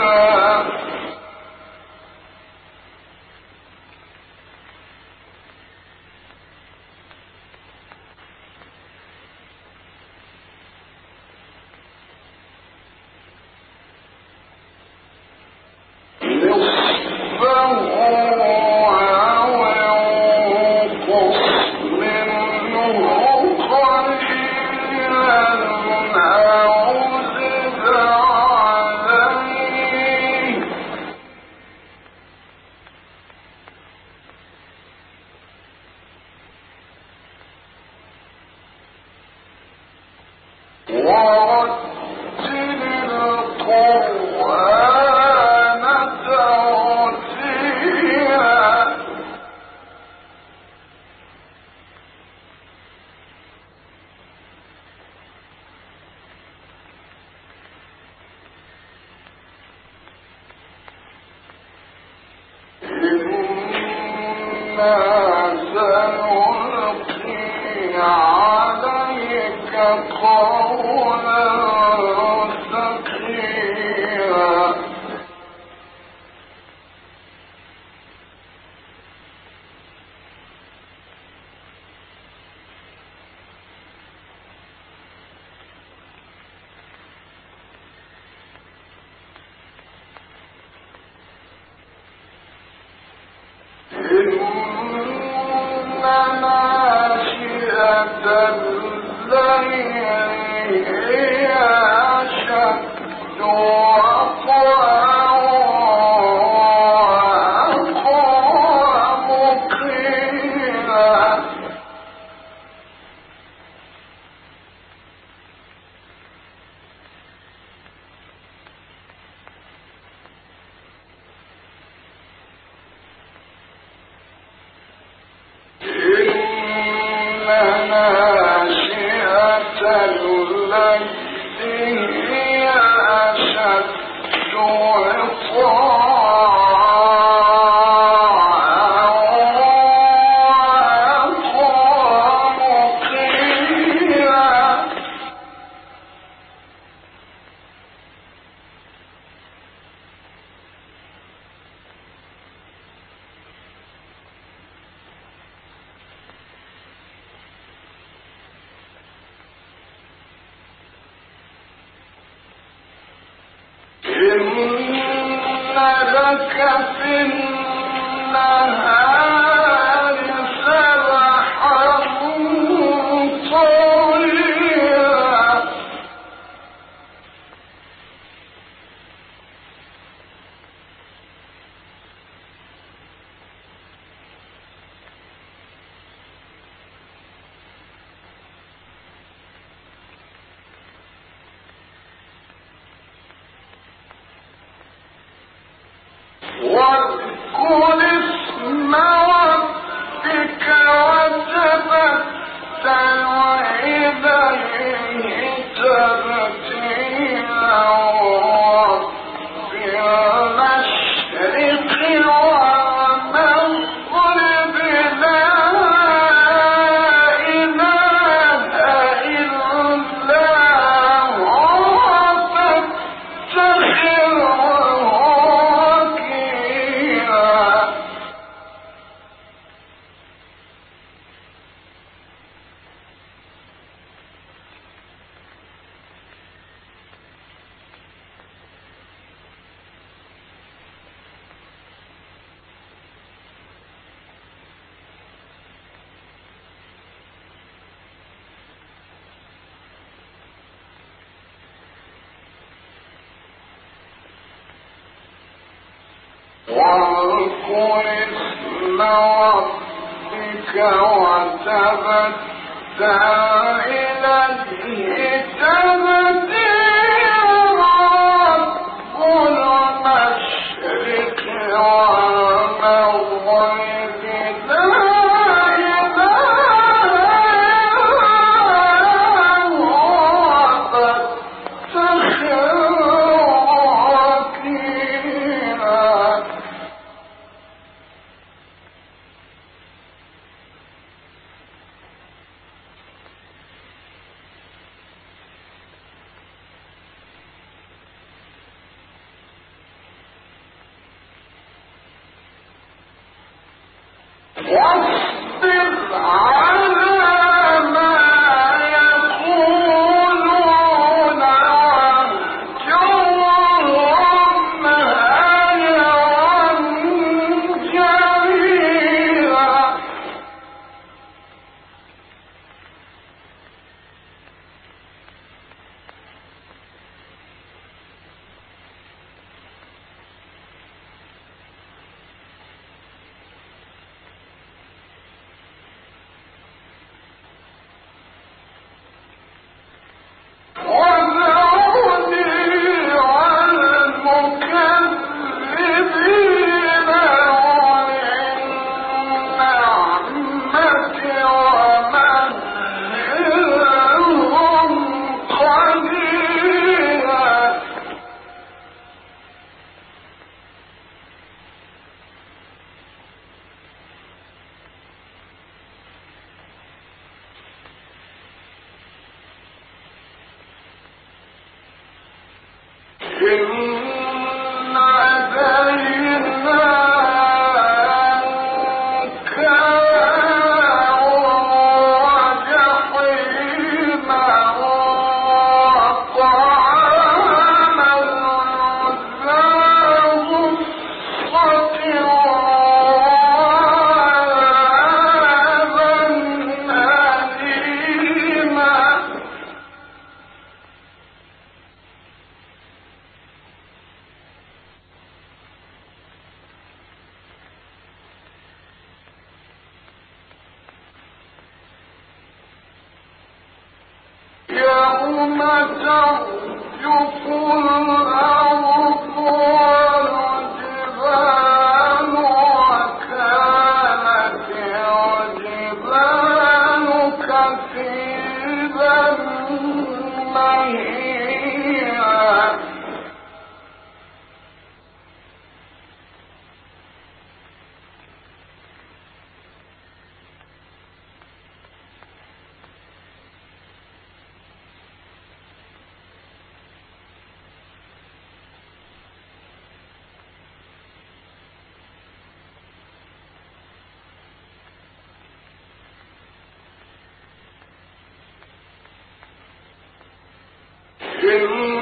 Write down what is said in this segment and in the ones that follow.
بها وما كفي النهار سبحا اسم ربك وتبتل واذكر اسم ربك وتبتل إليه تبتيرا Thank.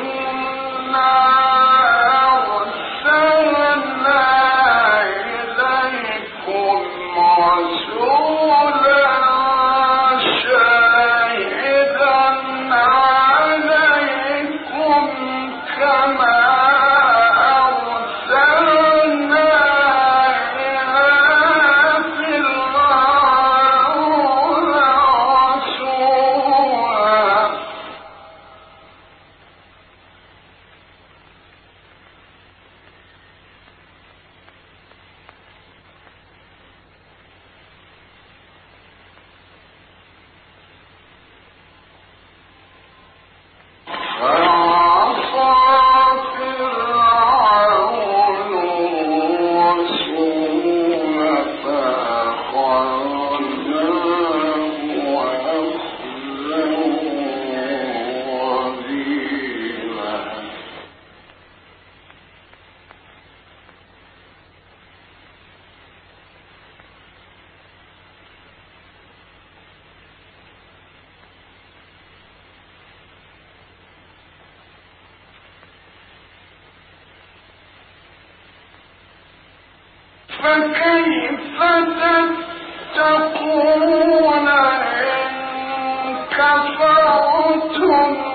كفرتم؟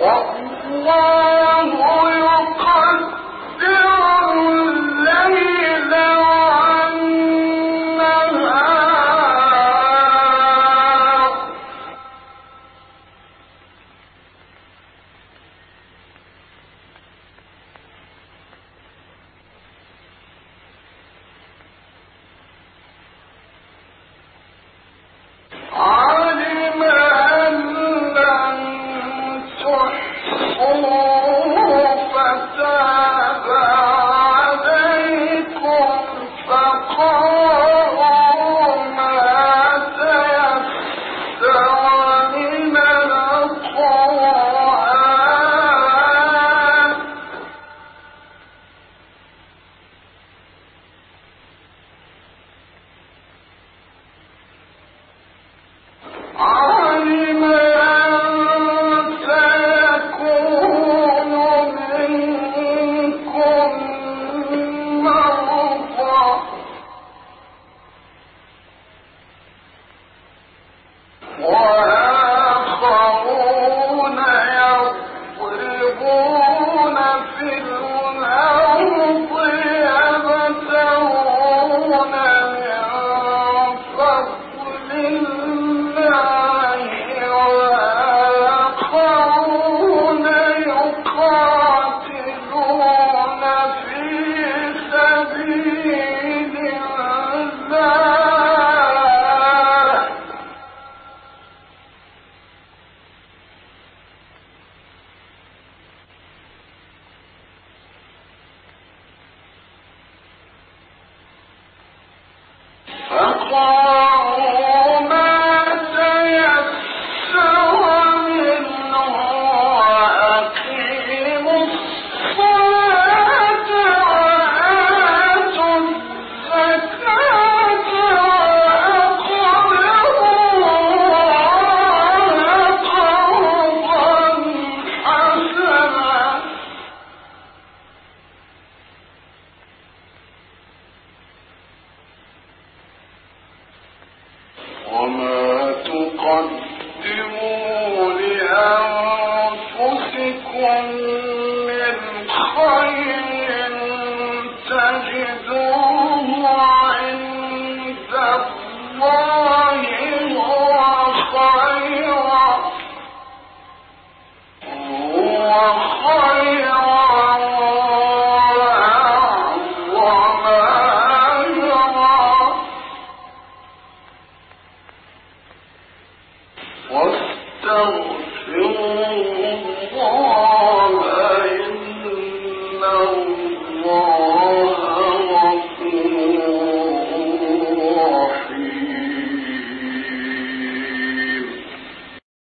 واستغفروا الله هو